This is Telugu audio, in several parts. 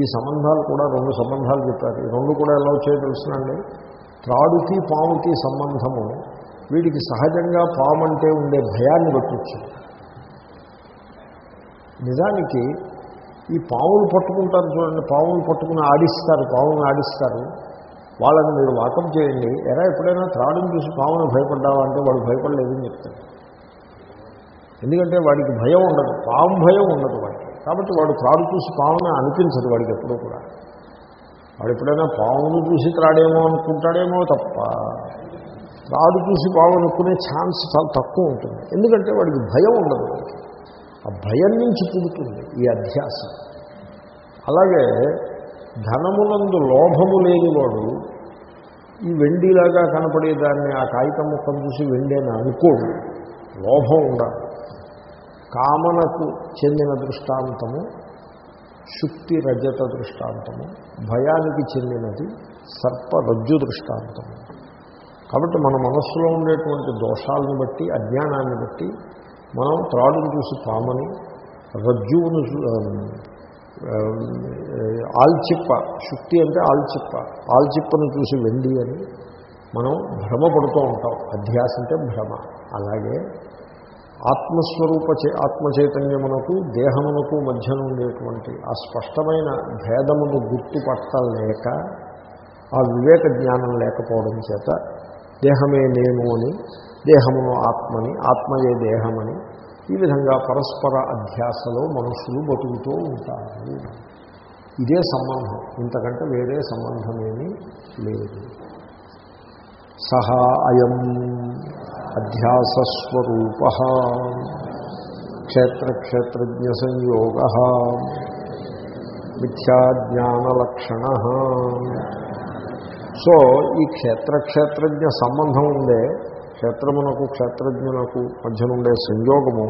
ఈ సంబంధాలు కూడా రెండు సంబంధాలు చెప్పారు. ఈ రెండు కూడా ఎలా వచ్చాయో తెలుసునండి త్రాడుకి పాముకి సంబంధము వీడికి సహజంగా పాము అంటే ఉండే భయాన్ని బట్టి నిజానికి ఈ పాములు పట్టుకుంటారు చూడండి పాములు పట్టుకుని ఆడిస్తారు పాములను ఆడిస్తారు. వాళ్ళని మీరు వాకం చేయండి. ఎరా ఎప్పుడైనా త్రాడుని చూసి పామును భయపడ్డావా అంటే వాడు భయపడలేదని చెప్తాడు. ఎందుకంటే వాడికి భయం ఉండదు పాము భయం ఉండదు కాబట్టి వాడు త్రాడు చూసి పాముని అనిపించదు వాడికి ఎప్పుడూ కూడా. వాడు ఎప్పుడైనా పావును చూసి త్రాడేమో అనుకుంటాడేమో తప్ప త్రాడు చూసి పాము అనుకునే ఛాన్స్ చాలా తక్కువ ఉంటుంది. ఎందుకంటే వాడికి భయం ఉండదు. వాడికి ఆ భయం నుంచి పుడుతుంది ఈ అధ్యాసం. అలాగే ధనమునందు లోభము లేనివాడు ఈ వెండిలాగా కనపడేదాన్ని ఆ కాగితం ముఖం చూసి వెండి అని అనుకోడు. లోభం ఉండాలి. కామనకు చెందిన దృష్టాంతము శుక్తి రజత దృష్టాంతము భయానికి చెందినది సర్ప రజ్జు దృష్టాంతము. కాబట్టి మన మనస్సులో ఉండేటువంటి దోషాలను బట్టి అజ్ఞానాన్ని బట్టి మనం త్రాడును చూసి పామని రజ్జువును చూ- ఆల్చిప్ప శుక్తి అంటే ఆల్చిప్ప ఆల్చిప్పను చూసి వెండి అని మనం భ్రమపడుతూ ఉంటాం. అధ్యాస అంటే భ్రమ. అలాగే ఆత్మస్వరూప చే ఆత్మచైతన్యమునకు దేహమునకు మధ్యన ఉండేటువంటి ఆ స్పష్టమైన భేదమును గుర్తుపట్టలేక ఆ వివేక జ్ఞానం లేకపోవడం చేత దేహమే నేను అని దేహమును ఆత్మని ఆత్మయే దేహమని ఈ విధంగా పరస్పర అధ్యాసలో మనుషులు బతుకుతూ ఉంటారు. ఇదే సంబంధం. ఇంతకంటే వేరే సంబంధమేమీ లేదు. సహా అయం అధ్యాసస్వరూప క్షేత్రక్షేత్రజ్ఞ సంయోగ మిథ్యాజ్ఞానలక్షణ. సో ఈ క్షేత్రక్షేత్రజ్ఞ సంబంధం ఉండే క్షేత్రమునకు క్షేత్రజ్ఞులకు మధ్యనుండే సంయోగము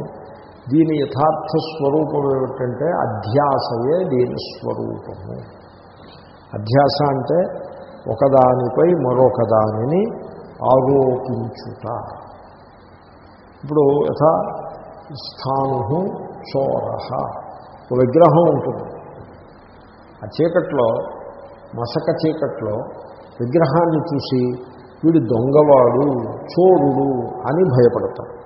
దీని యథార్థ స్వరూపం ఏమిటంటే అధ్యాసయే దీని స్వరూపము. అధ్యాస అంటే ఒకదానిపై మరొకదానిని ఆరోపించుట. ఇప్పుడు యథా స్థాను చోర. ఒక విగ్రహం ఉంటుంది. ఆ చీకట్లో మసక చీకట్లో విగ్రహాన్ని చూసి వీడు దొంగవాడు చోరుడు అని భయపడతాడు.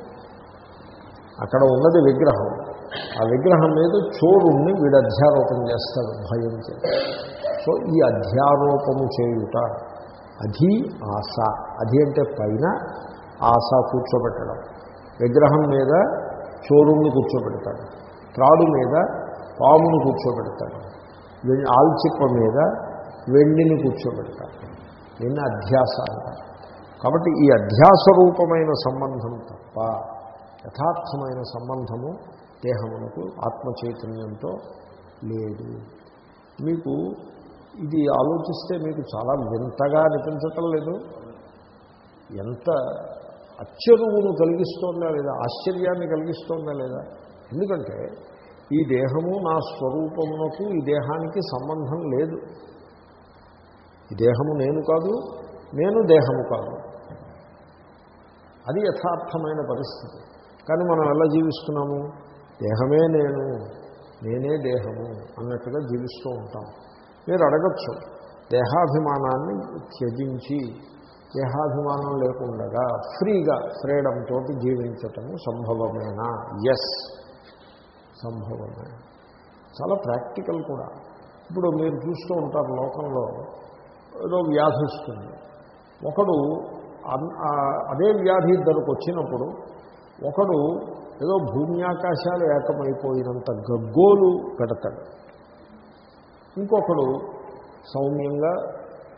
అక్కడ ఉన్నది విగ్రహం. ఆ విగ్రహం మీద చోరుణ్ణి వీడు అధ్యారోపం చేస్తాడు భయం సో ఈ అధ్యారోపము చేయుట అధి ఆశ. అధి అంటే పైన ఆశ కూర్చోబెట్టడం. విగ్రహం మీద చోరుణ్ణి కూర్చోబెడతాడు త్రాడు మీద పామును కూర్చోబెడతాడు ఆల్చిప్ప మీద వెండిని కూర్చోబెడతాడు దీన్ని అధ్యాస అంటారు కాబట్టి ఈ అధ్యాస రూపమైన సంబంధం తప్ప యథార్థమైన సంబంధము దేహమునకు ఆత్మ చైతన్యంతో లేదు. మీకు ఇది ఆలోచిస్తే మీకు చాలా వింతగా అనిపించటం లేదు. ఎంత అచ్చరువును కలిగిస్తోందా లేదా? ఆశ్చర్యాన్ని కలిగిస్తోందా లేదా? ఎందుకంటే ఈ దేహము నా స్వరూపమునకు ఈ దేహానికి సంబంధం లేదు. ఈ దేహము నేను కాదు నేను దేహము కాదు. అది యథార్థమైన పరిస్థితి. కానీ మనం ఎలా జీవిస్తున్నాము? దేహమే నేను నేనే దేహము అన్నట్టుగా జీవిస్తూ ఉంటాం. మీరు అడగచ్చు దేహాభిమానాన్ని త్యజించి దేహాభిమానం లేకుండా ఫ్రీగా ఫ్రీడమ్ తోటి జీవించటము సంభవమేనా? ఎస్ సంభవమే. చాలా ప్రాక్టికల్ కూడా. ఇప్పుడు మీరు చూస్తూ ఉంటారు లోకంలో ఏదో వ్యాధి వస్తుంది. ఒకడు అన్- అదే వ్యాధి ఇద్దరికి వచ్చినప్పుడు ఒకడు ఏదో భూమి ఆకాశాలు ఏకమైపోయినంత గగ్గోలు పెడతాడు. ఇంకొకడు సౌమ్యంగా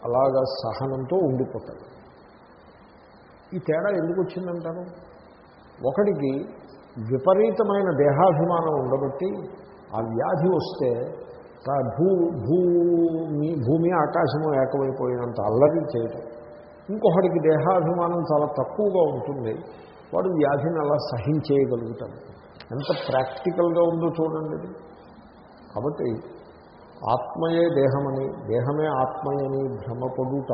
అలాగా సహనంతో ఉండిపోతాడు. ఈ తేడా ఎందుకు వచ్చిందంటారు? ఒకడికి విపరీతమైన దేహాభిమానం ఉండబట్టి ఆ వ్యాధి వస్తే భూ భూమి భూమి ఆకాశము ఏకమైపోయినంత అల్లరి చేయటం. ఇంకొకటికి దేహాభిమానం చాలా తక్కువగా ఉంటుంది. వాడు వ్యాధిని అలా సహించేయగలుగుతాడు. ఎంత ప్రాక్టికల్గా ఉందో చూడండి. కాబట్టి ఆత్మయే దేహమని దేహమే ఆత్మయని భ్రమపడుట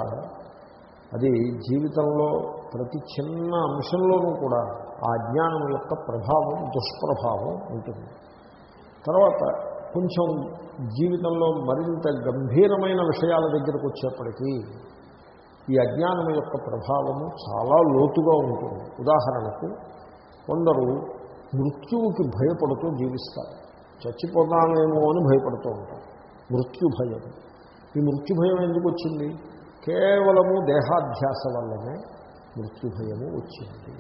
అది జీవితంలో ప్రతి చిన్న అంశంలోనూ కూడా ఆ జ్ఞానం యొక్క ప్రభావం దుష్ప్రభావం ఉంటుంది. తర్వాత కొంచెం జీవితంలో మరింత గంభీరమైన విషయాల దగ్గరకు వచ్చేప్పటికీ ఈ అజ్ఞానం యొక్క ప్రభావము చాలా లోతుగా ఉంటుంది. ఉదాహరణకు కొందరు మృత్యువుకి భయపడుతూ జీవిస్తారు. చచ్చిపోతానేమో అని భయపడుతూ ఉంటారు. మృత్యు భయం. ఈ మృత్యు భయం ఎందుకు వచ్చింది? కేవలము దేహాధ్యాస వల్లనే మృత్యుభయము వచ్చింది.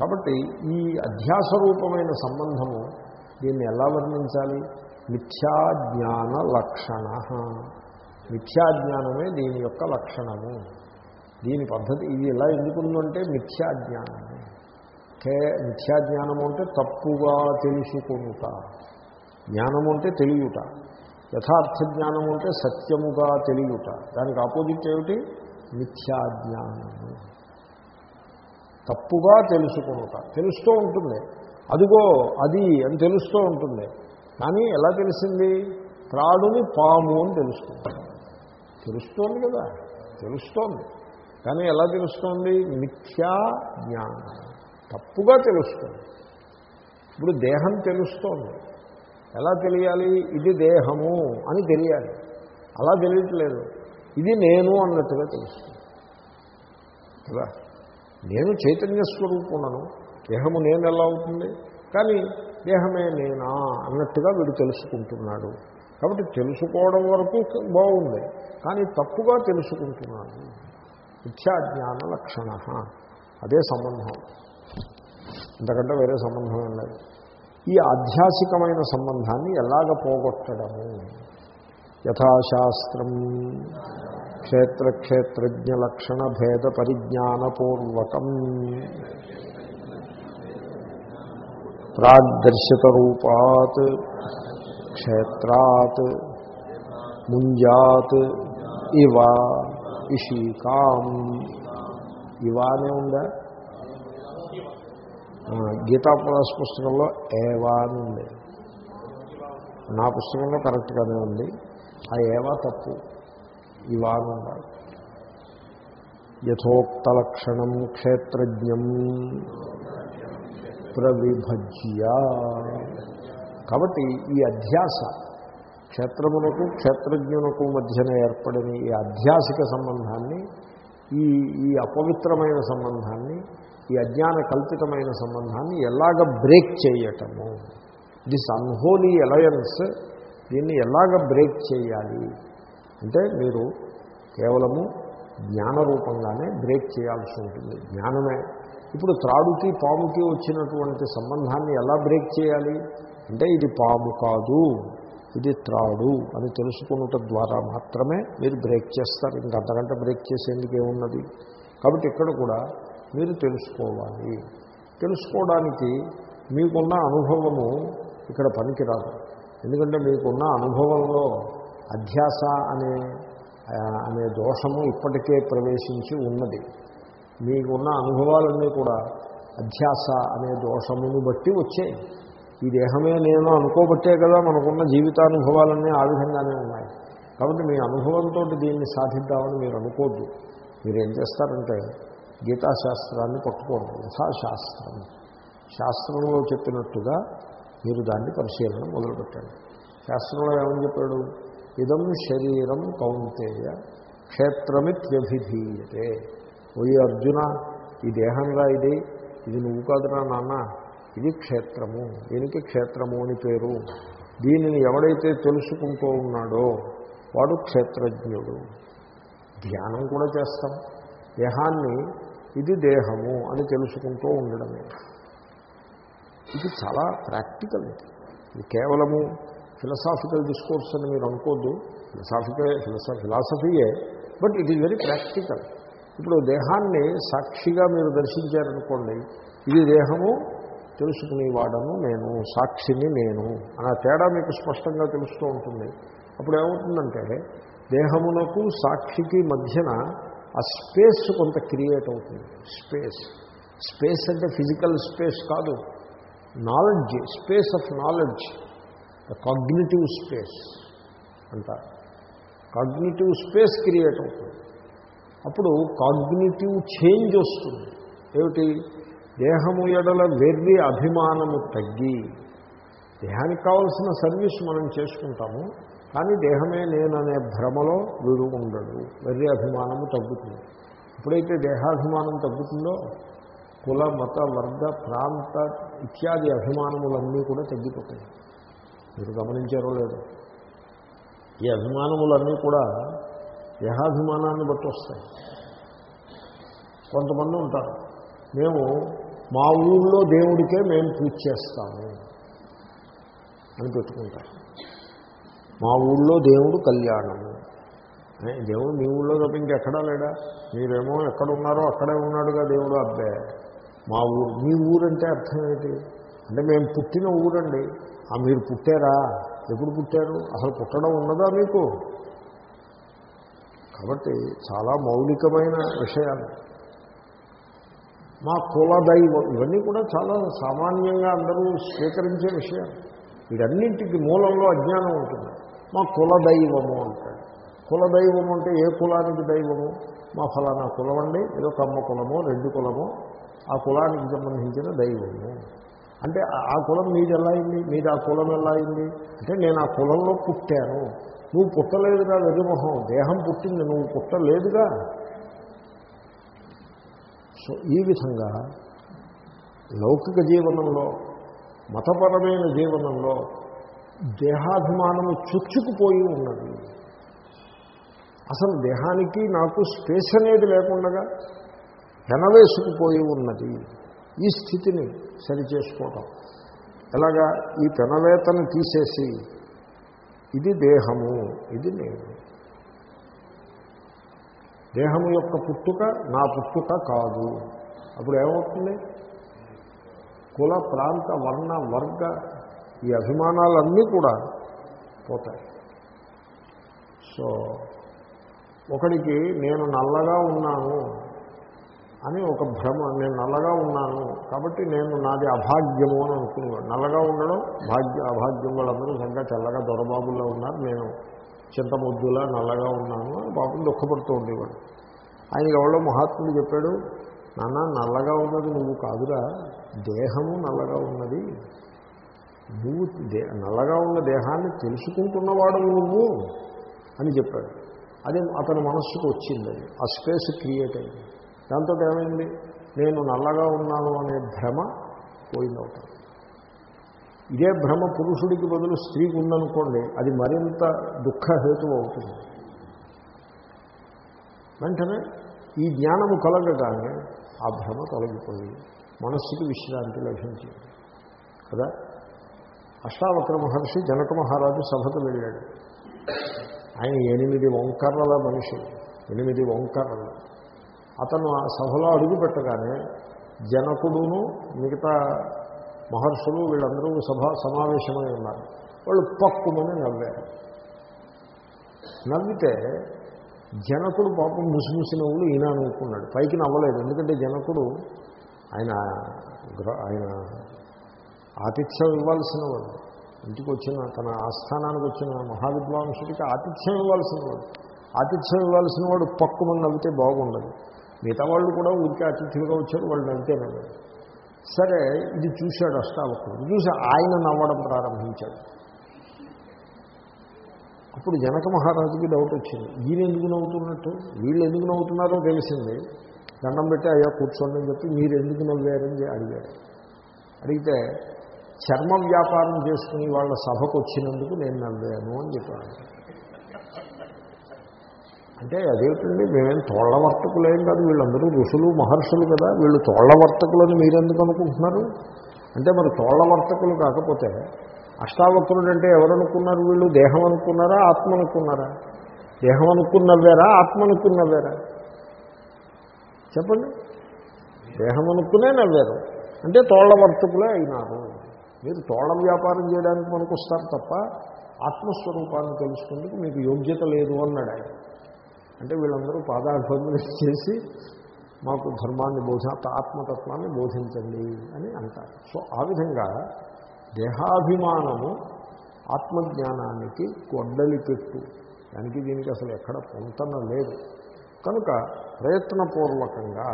కాబట్టి ఈ అధ్యాస రూపమైన సంబంధము దీన్ని ఎలా వర్ణించాలి? మిథ్యాజ్ఞాన లక్షణ. మిథ్యాజ్ఞానమే దీని యొక్క లక్షణము. దీని పద్ధతి ఇది ఎలా ఎందుకుందంటే మిథ్యాజ్ఞానమే కే మిథ్యాజ్ఞానము అంటే తప్పుగా తెలుసుకుంట జ్ఞానము అంటే తెలియట. యథార్థ జ్ఞానము అంటే సత్యముగా తెలియట. దానికి ఆపోజిట్ ఏమిటి? మిథ్యాజ్ఞానము. తప్పుగా తెలుసుకునుట. తెలుస్తూ ఉంటుంది. అదిగో అది అని తెలుస్తూ ఉంటుంది. కానీ ఎలా తెలిసింది? త్రాడుని పాము అని తెలుస్తుంది. తెలుస్తోంది కదా. తెలుస్తోంది. కానీ ఎలా తెలుస్తోంది? మిథ్యా జ్ఞానం తప్పుగా తెలుస్తుంది. ఇప్పుడు దేహం తెలుస్తోంది. ఎలా తెలియాలి? ఇది దేహము అని తెలియాలి. అలా తెలియట్లేదు. ఇది నేను అన్నట్టుగా తెలుస్తుంది. కదా? నేను చైతన్య స్వరూపుణను దేహము నేను ఎలా అవుతుంది? కానీ దేహమే నేనా అన్నట్టుగా వీడు తెలుసుకుంటున్నాడు. కాబట్టి తెలుసుకోవడం వరకు బాగుంది. కానీ తప్పుగా తెలుసుకుంటున్నాడు. మిథ్యాజ్ఞాన లక్షణ. అదే సంబంధం. అంతకంటే వేరే సంబంధం ఏం లేదు. ఈ ఆధ్యాసికమైన సంబంధాన్ని ఎలాగ పోగొట్టడము? యథాశాస్త్రం క్షేత్రక్షేత్రజ్ఞలక్షణ భేద పరిజ్ఞానపూర్వకం ప్రాగ్దర్శత రూపాత్ క్షేత్రాత్ ముంజాత్ ఇవ ఇషికాం ఇవానే ఉందా గీతాప్రదాస్ పుస్తకంలో ఏవా అని ఉంది. నా పుస్తకంలో కరెక్ట్గానే ఉంది. ఆ ఏవా తప్పు? ఇవా అని ఉండాలి యథోక్త లక్షణం క్షేత్రజ్ఞం ప్రవిభజ్య. కాబట్టి ఈ అధ్యాస క్షేత్రమునకు క్షేత్రజ్ఞునకు మధ్యన ఏర్పడిన ఈ అధ్యాసిక సంబంధాన్ని ఈ ఈ అపవిత్రమైన సంబంధాన్ని ఈ అజ్ఞాన కల్పితమైన సంబంధాన్ని ఎలాగ బ్రేక్ చేయటము? దిస్ అన్హోలీ అలయన్స్ దీన్ని ఎలాగ బ్రేక్ చేయాలి? అంటే మీరు కేవలము జ్ఞాన రూపంగానే బ్రేక్ చేయాల్సి ఉంటుంది. జ్ఞానమే. ఇప్పుడు త్రాడుకి పాముకి వచ్చినటువంటి సంబంధాన్ని ఎలా బ్రేక్ చేయాలి? అంటే ఇది పాము కాదు ఇది త్రాడు అని తెలుసుకున్నట ద్వారా మాత్రమే మీరు బ్రేక్ చేస్తారు. ఇంకంతకంటే బ్రేక్ చేసేందుకు ఏమున్నది? కాబట్టి ఇక్కడ కూడా మీరు తెలుసుకోవాలి. తెలుసుకోవడానికి మీకున్న అనుభవము ఇక్కడ పనికిరాదు. ఎందుకంటే మీకున్న అనుభవంలో అధ్యాస అనే అనే దోషము ఇప్పటికే ప్రవేశించి ఉన్నది. మీకున్న అనుభవాలన్నీ కూడా అధ్యాస అనే దోషమును బట్టి వచ్చాయి. ఈ దేహమే నేను అనుకోబట్టే కదా మనకున్న జీవితానుభవాలన్నీ ఆ విధంగానే ఉన్నాయి. కాబట్టి మీ అనుభవంతో దీన్ని సాధిద్దామని మీరు అనుకోద్దు. మీరు ఏం చేస్తారంటే గీతాశాస్త్రాన్ని పట్టుకోండి. యథాశాస్త్రం. శాస్త్రంలో చెప్పినట్టుగా మీరు దాన్ని పరిశీలన మొదలుపెట్టండి. శాస్త్రంలో ఏమని చెప్పాడు? ఇదం శరీరం కౌంతేయ క్షేత్రమిత్యభిధీయతే. ఓయి అర్జున ఈ దేహంగా ఇది? ఇది నువ్వు కాదురా నాన్న ఇది క్షేత్రము. దీనికి క్షేత్రము అని పేరు? దీనిని ఎవడైతే తెలుసుకుంటూ ఉన్నాడో వాడు క్షేత్రజ్ఞుడు. ధ్యానం కూడా చేస్తాం. దేహాన్ని ఇది దేహము అని తెలుసుకుంటూ ఉండడమే. ఇది చాలా ప్రాక్టికల్. ఇది కేవలము ఫిలసాఫికల్ డిస్కోర్స్ అని మీరు అనుకోద్దు. ఫిలసాఫికే ఫిలసా ఫిలాసఫీయే but it is very practical. ఇప్పుడు దేహాన్ని సాక్షిగా మీరు దర్శించారనుకోండి ఇది దేహము తెలుసుకునేవాడను నేను సాక్షిని నేను అన్న తేడా మీకు స్పష్టంగా తెలుస్తూ ఉంటుంది. అప్పుడు ఏమవుతుందంటే దేహమునకు సాక్షికి మధ్యన ఆ స్పేస్ కొంత క్రియేట్ అవుతుంది. స్పేస్. స్పేస్ అంటే ఫిజికల్ స్పేస్ కాదు. Knowledge space of knowledge the cognitive space అంటారు. కాగ్నిటివ్ స్పేస్ క్రియేట్ అవుతుంది. అప్పుడు కాగ్నిటివ్ చేంజ్ వస్తుంది. ఏమిటి? దేహము ఎడల వెర్రి అభిమానము తగ్గి దేహానికి కావాల్సిన సర్వీస్ మనం చేసుకుంటాము కానీ దేహమే నేననే భ్రమలో వీడు ఉండడు. వెర్రి అభిమానము తగ్గుతుంది. ఎప్పుడైతే దేహాభిమానం తగ్గుతుందో కుల మత వర్గ ప్రాంత ఇత్యాది అభిమానములన్నీ కూడా తగ్గిపోతాయి. మీరు గమనించారో లేదో. ఈ అభిమానములన్నీ కూడా దేహాభిమానాన్ని బట్టి వస్తాయి. కొంతమంది ఉంటారు మేము మా ఊళ్ళో దేవుడికే మేము పూజ చేస్తాము అని పెట్టుకుంటాం మా ఊళ్ళో దేవుడు కళ్యాణము. దేవుడు మీ ఊళ్ళో తప్ప ఇంకెక్కడా లేడా? మీరేమో ఎక్కడ ఉన్నారో అక్కడే ఉన్నాడుగా దేవుడు అబ్బాయి మా ఊరు మీ ఊరంటే అర్థం ఏంటి అంటే మేము పుట్టిన ఊరండి. ఆ మీరు పుట్టారా? ఎప్పుడు పుట్టారు? అసలు పుట్టడం ఉన్నదా మీకు? కాబట్టి చాలా మౌలికమైన విషయాలు. మా కులదైవం ఇవన్నీ కూడా చాలా సామాన్యంగా అందరూ స్వీకరించే విషయాలు. వీటన్నింటికి మూలంలో అజ్ఞానం ఉంటుంది. మా కులదైవము అంటాడు కులదైవం అంటే ఏ కులానికి దైవము? మా ఫలానా కులం అండి ఏదో కమ్మ కులమో రెడ్డి కులమో. ఆ కులానికి సంబంధించిన దైవము. అంటే ఆ- కులం మీది ఎలా అయింది? మీది ఆ కులం ఎలా అయింది? అంటే నేను ఆ కులంలో పుట్టాను. నువ్వు పుట్టలేదుగా వెర్రిమొహం. దేహం పుట్టింది నువ్వు పుట్టలేదుగా సో ఈ విధంగా లౌకిక జీవనంలో మతపరమైన జీవనంలో దేహాభిమానము చొచ్చుకుపోయి ఉన్నది. అసలు దేహానికి నాకు స్పేస్ అనేది లేకుండా పెనవేసుకుపోయి ఉన్నది ఈ స్థితిని సరిచేసుకోవటం. ఎలాగా? ఈ పెనవేతను తీసేసి ఇది దేహము ఇది నేను. దేహము యొక్క పుట్టుక నా పుట్టుక కాదు. అప్పుడు ఏమవుతుంది? కుల ప్రాంత వర్ణ వర్గ ఈ అభిమానాలన్నీ కూడా పోతాయి. సో ఒకడికి నేను నల్లగా ఉన్నాను అని ఒక భ్రమ. నేను నల్లగా ఉన్నాను కాబట్టి నేను నాది అభాగ్యము అని అనుకునేవాడు నల్లగా ఉండడం భాగ్య అభాగ్యం వాళ్ళందరూ సరిగ్గా తెల్లగా దొరబాబుల్లో ఉన్నారు. నేను చింతముద్దులా నల్లగా ఉన్నాను అని పాపం దుఃఖపడుతూ ఉండేవాడు. ఆయనకి ఎవరో మహాత్ముడు చెప్పాడు నాన్న నల్లగా ఉన్నది నువ్వు కాదురా. దేహము నల్లగా ఉన్నది. నువ్వు దే నల్లగా ఉన్న దేహాన్ని తెలుసుకుంటున్నవాడు నువ్వు అని చెప్పాడు. అది అతని మనస్సుకు వచ్చింది అది. ఆ స్పేస్ క్రియేట్ అయింది. దాంతో ఏమైంది నేను నల్లగా ఉన్నాను అనే భ్రమ పోయిందవుతాను ఇదే భ్రమ పురుషుడికి బదులు స్త్రీకి ఉందనుకోండి అది మరింత దుఃఖహేతు అవుతుంది వెంటనే ఈ జ్ఞానము కలగగానే ఆ భ్రమ తొలగిపోయి మనస్సుకి విశ్రాంతి లభించింది. కదా? అష్టావక్ర మహర్షి జనక మహారాజు సభకు వెళ్ళాడు. ఆయన ఎనిమిది వంకర్రల మనిషి ఎనిమిది వంకర్రలు. అతను ఆ సభలో అడుగు పెట్టగానే జనకుడును మిగతా మహర్షులు వీళ్ళందరూ సభ సమావేశమై ఉన్నారు. వాళ్ళు పక్కుమని నవ్వారు. నవ్వితే జనకుడు పాపం ముసిముసి నవ్వులు ఈయన అనుకున్నాడు. పైకి నవ్వలేదు. ఎందుకంటే జనకుడు ఆయన ఆయన ఆతిథ్యం ఇవ్వాల్సిన వాడు ఇంటికి వచ్చిన తన ఆస్థానానికి వచ్చిన మహావిద్వాంసుడికి ఆతిథ్యం ఇవ్వాల్సిన వాడు ఆతిథ్యం ఇవ్వాల్సిన వాడు పక్కుమని నవ్వితే బాగుండదు. మిగతా వాళ్ళు కూడా ఊరికే అతిథులుగా వచ్చారు వాళ్ళు నవ్వితే సరే ఇది చూశాడు అష్టావకుడు. చూసి ఆయన నవ్వడం ప్రారంభించాడు. అప్పుడు జనక మహారాజుకి డౌట్ వచ్చింది. ఈయన ఎందుకు నవ్వుతున్నట్టు? వీళ్ళు ఎందుకు నవ్వుతున్నారో తెలిసింది. దండం పెట్టి అయ్యా కూర్చోండి అని చెప్పి మీరు ఎందుకు నవ్వారని అడిగారు అడిగితే చర్మ వ్యాపారం చేసుకుని వాళ్ళ సభకు వచ్చినందుకు నేను నవ్వాను అని చెప్పాను అంటే అదేమిటండి మేమేం తోళ్ళ కాదు వీళ్ళందరూ ఋషులు మహర్షులు కదా వీళ్ళు తోళ్ళవర్తకులని మీరెందుకు అనుకుంటున్నారు? అంటే మరి తోళ్ళవర్తకులు కాకపోతే అష్టావక్రుడు అంటే ఎవరనుకున్నారు వీళ్ళు? దేహం అనుకున్నారా ఆత్మ అనుకున్నారా దేహం అనుకున్నవేరా ఆత్మ అనుకున్నవేరా చెప్పండి. దేహం అనుకునే నవ్వారు. అంటే తోళ్ళ వర్తకులే అయినారు. మీరు తోళ్ళ వ్యాపారం చేయడానికి పనికొస్తారు తప్ప ఆత్మస్వరూపాన్ని తెలుసుకుందుకు మీకు యోగ్యత లేదు అన్నాడు ఆయన అంటే వీళ్ళందరూ పాదాభివందన చేసి మాకు ధర్మాన్ని బోధ ఆత్మతత్వాన్ని బోధించండి అని అంటారు. సో ఆ విధంగా దేహాభిమానము ఆత్మజ్ఞానానికి గొడ్డలి పెట్టు. దానికి దీనికి అసలు ఎక్కడ పొంతన లేదు. కనుక ప్రయత్నపూర్వకంగా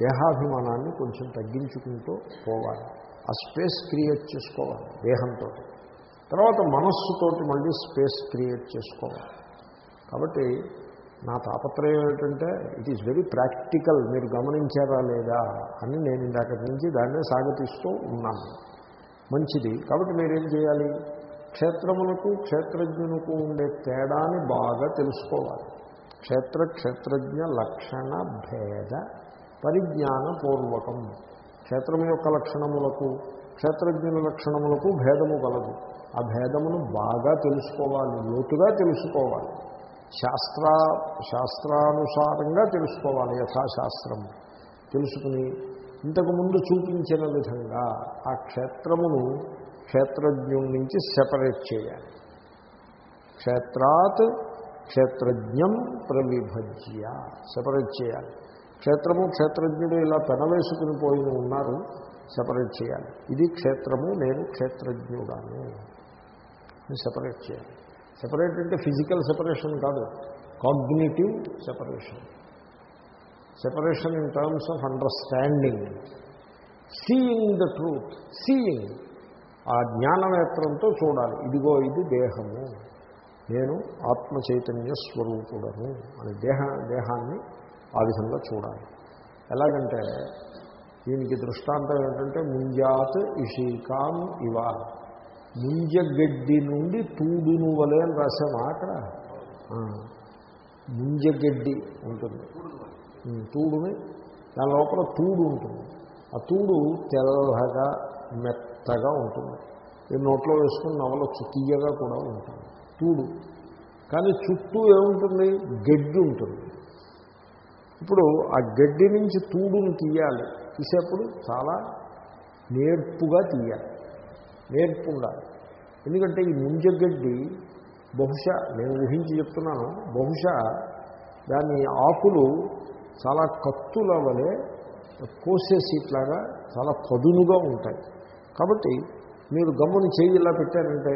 దేహాభిమానాన్ని కొంచెం తగ్గించుకుంటూ పోవాలి. ఆ స్పేస్ క్రియేట్ చేసుకోవాలి దేహంతో. తర్వాత మనస్సుతోటి మళ్ళీ స్పేస్ క్రియేట్ చేసుకోవాలి. కాబట్టి నా తాపత్రయం ఏంటంటే ఇట్ ఈస్ వెరీ ప్రాక్టికల్ మీరు గమనించారా లేదా? అని నేను ఇందాక నుంచి దాన్నే సాగతిస్తూ ఉన్నాను. మంచిది. కాబట్టి మీరేం చేయాలి? క్షేత్రములకు క్షేత్రజ్ఞులకు ఉండే తేడాని బాగా తెలుసుకోవాలి. క్షేత్ర క్షేత్రజ్ఞ లక్షణ భేద పరిజ్ఞానపూర్వకం. క్షేత్రం యొక్క లక్షణములకు క్షేత్రజ్ఞుల లక్షణములకు భేదము కలదు. ఆ భేదమును బాగా తెలుసుకోవాలి లోతుగా తెలుసుకోవాలి. శాస్త్ర శాస్త్రానుసారంగా తెలుసుకోవాలి యథాశాస్త్రం. తెలుసుకుని ఇంతకుముందు చూపించిన విధంగా ఆ క్షేత్రమును క్షేత్రజ్ఞుడి నుంచి సెపరేట్ చేయాలి. క్షేత్రాత్ క్షేత్రజ్ఞం ప్రవిభజ్య. సెపరేట్ చేయాలి. క్షేత్రము క్షేత్రజ్ఞుడు ఇలా పెనవేసుకుని పోయి ఉన్నారు సెపరేట్ చేయాలి. ఇది క్షేత్రము నేను క్షేత్రజ్ఞుడాను. సెపరేట్ చేయాలి. సెపరేట్ అంటే ఫిజికల్ సెపరేషన్ కాదు. Cognitive separation separation in terms of understanding seeing the truth seeing ఆ జ్ఞాననేత్రంతో చూడాలి. ఇదిగో ఇది దేహము. నేను ఆత్మ చైతన్య స్వరూపుడను అని దేహ దేహాన్ని ఆ విధంగా చూడాలి. ఎలాగంటే దీనికి దృష్టాంతం ఏంటంటే ముంజాత్ ఇషీకాం ఇవ ముంజగడ్డి నుండి తూడును వలే అని రాసామా అక్కడ ముంజగడ్డి ఉంటుంది. తూడుని దాని లోపల తూడు ఉంటుంది. ఆ తూడు తెల్లగా మెత్తగా ఉంటుంది. ఈ నోట్లో వేసుకుని నవలొచ్చు తీయగా కూడా ఉంటుంది. తూడు. కానీ చుట్టూ ఏముంటుంది? గడ్డి ఉంటుంది. ఇప్పుడు ఆ గడ్డి నుంచి తూడును తీయాలి. తీసేప్పుడు చాలా నేర్పుగా తీయాలి. నేర్పు ఉండాలి ఎందుకంటే ఈ ముంజగడ్డి బహుశా నేను ఊహించి చెప్తున్నాను బహుశా దాని ఆకులు చాలా కత్తుల వలె కోసేసి ఇట్లాగా చాలా పదునుగా ఉంటాయి. కాబట్టి మీరు గమ్ముని చేయి ఇలా పెట్టారంటే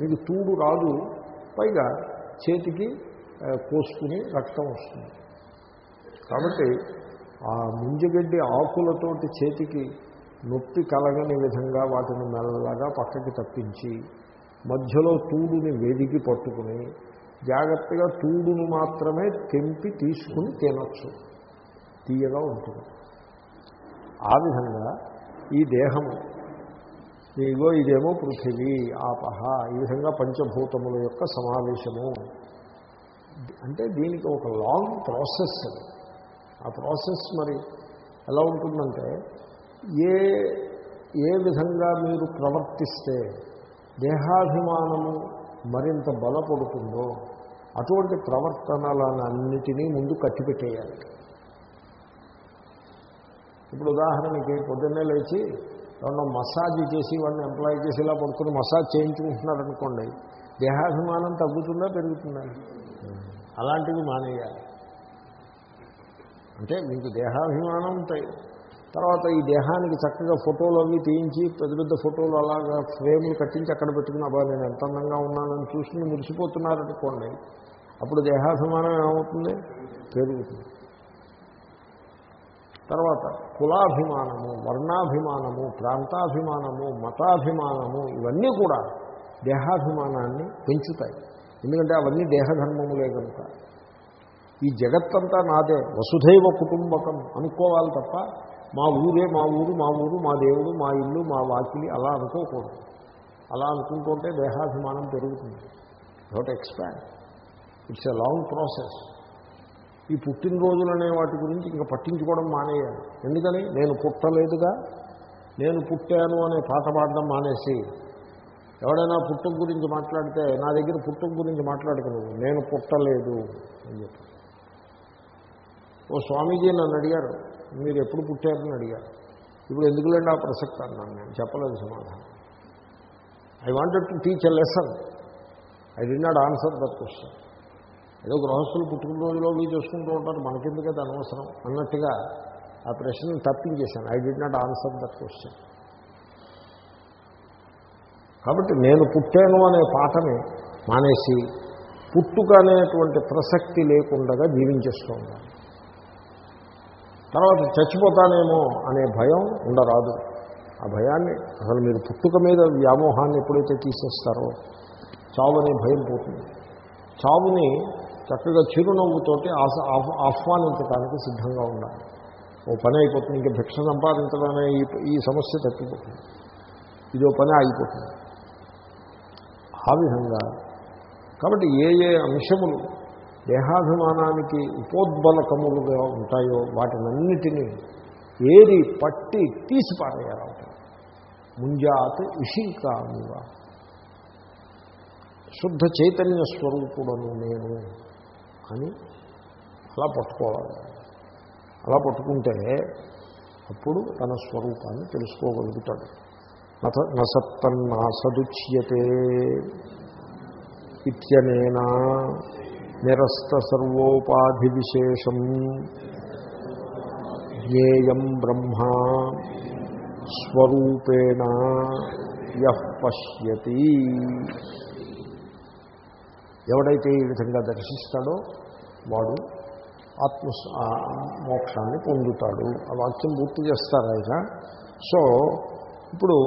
మీకు తూడు రాదు పైగా చేతికి కోసుకుని రక్తం వస్తుంది. కాబట్టి ఆ ముంజగడ్డి ఆకులతోటి చేతికి నొప్పి కలగని విధంగా వాటిని మెల్లగా పక్కకి తప్పించి మధ్యలో తూడుని వేదికి పట్టుకుని జాగ్రత్తగా తూడును మాత్రమే తెంపి తీసుకుని తినొచ్చు. తీయగా ఉంటుంది. ఆ విధంగా ఈ దేహము ఇగో ఇదేమో పృథివీ ఆపహ ఈ విధంగా పంచభూతముల యొక్క సమావేశము. అంటే దీనికి ఒక లాంగ్ ప్రాసెస్ అది. ఆ ప్రాసెస్ మరి ఎలా ఉంటుందంటే ఏ ఏ విధంగా మీరు ప్రవర్తిస్తే దేహాభిమానము మరింత బలపడుతుందో అటువంటి ప్రవర్తనలన్నిటినీ ముందు కట్టిపెట్టేయాలి. ఇప్పుడు ఉదాహరణకి పొద్దున్నే లేచి ఎవరన్నా మసాజ్ చేసి వాడిని ఎంప్లాయ్ చేసి ఇలా పడుకుని మసాజ్ చేయించుకుంటున్నారనుకోండి దేహాభిమానం తగ్గుతుందా పెరుగుతుందా? అలాంటివి మానేయాలి. అంటే మీకు దేహాభిమానం ఉంటాయి. తర్వాత ఈ దేహానికి చక్కగా ఫోటోలు అవి తీయించి పెద్ద పెద్ద ఫోటోలు అలాగా ఫ్రేములు కట్టించి అక్కడ పెట్టుకుని అబ్బా నేను ఎంత అందంగా ఉన్నానని చూసుకుని మురిసిపోతున్నారనుకోండి అప్పుడు దేహాభిమానం ఏమవుతుంది? పెరుగుతుంది. తర్వాత కులాభిమానము వర్ణాభిమానము ప్రాంతాభిమానము మతాభిమానము ఇవన్నీ కూడా దేహాభిమానాన్ని పెంచుతాయి. ఎందుకంటే అవన్నీ దేహధర్మములే కనుక. ఈ జగత్తంతా నాదే వసుధైవ కుటుంబకం అనుకోవాలి తప్ప మా ఊరే మా ఊరు మా ఊరు మా దేవుడు మా ఇల్లు మా వాకిలి అలా అనుకోకూడదు. అలా అనుకుంటుంటే దేహాభిమానం పెరుగుతుంది. డోట్ expand it's a long process ఈ పుట్టినరోజులు అనే వాటి గురించి ఇంకా పట్టించుకోవడం మానేయాలి. ఎందుకని? నేను పుట్టలేదుగా నేను పుట్టాను అనే పాట పాడడం మానేసి. ఎవడైనా పుట్టుక గురించి మాట్లాడితే నా దగ్గర పుట్టుక గురించి మాట్లాడుకున్నాను నేను పుట్టలేదు అని చెప్పి. ఓ స్వామీజీ నన్ను అడిగారు మీరు ఎప్పుడు పుట్టారని అడిగారు. ఇప్పుడు ఎందుకులేండి ఆ ప్రసక్తి అన్నాను నేను చెప్పలేదు సమాధానం. I wanted to teach a lesson I did not answer that question ఏదో గృహస్థులు పుట్టుకున్న అవి చేసుకుంటూ ఉంటారు. మనకెందుకు అది అనవసరం? అన్నట్టుగా ఆ ప్రశ్నను తప్పించేశాను. I did not answer that question కాబట్టి నేను పుట్టాను అనే పాటని మానేసి పుట్టుక అనేటువంటి ప్రసక్తి లేకుండా జీవించేస్తూ ఉండాలి తర్వాత చచ్చిపోతానేమో అనే భయం ఉండరాదు. ఆ భయాన్ని అసలు మీరు పుట్టుక మీద వ్యామోహాన్ని ఎప్పుడైతే తీసేస్తారో చావు అనే భయం పోతుంది. చావుని చక్కగా చిరునవ్వుతోటి ఆస ఆహ్వానించడానికి సిద్ధంగా ఉండాలి. ఓ పని అయిపోతుంది ఇంకా భిక్ష సంపాదించడం ఈ ఈ సమస్య తప్పిపోతుంది. ఇదో పని ఆగిపోతుంది. ఆ విధంగా కాబట్టి ఏ ఏ అంశములు దేహాభిమానానికి ఉపోద్బలకములుగా ఉంటాయో వాటినన్నిటినీ ఏది పట్టి తీసి పారేయాలంట ముంజాత్ ఇషింకామివ శుద్ధ చైతన్య స్వరూపుడను నేను అని అలా పట్టుకోవాలి. అలా పట్టుకుంటే అప్పుడు తన స్వరూపాన్ని తెలుసుకోగలుగుతాడు. నత నసత్తన్నా సదుచ్యతే ఇత్యనేనా నిరస్త సర్వోపాధి విశేషం జ్ఞేయం బ్రహ్మా స్వరూపేణ యః పశ్యతి ఎవడైతే ఈ విధంగా దర్శిస్తాడో వాడు ఆత్మ మోక్షాన్ని పొందుతాడు. ఆ వాక్యం పూర్తి చేస్తారు ఆయన సో ఇప్పుడు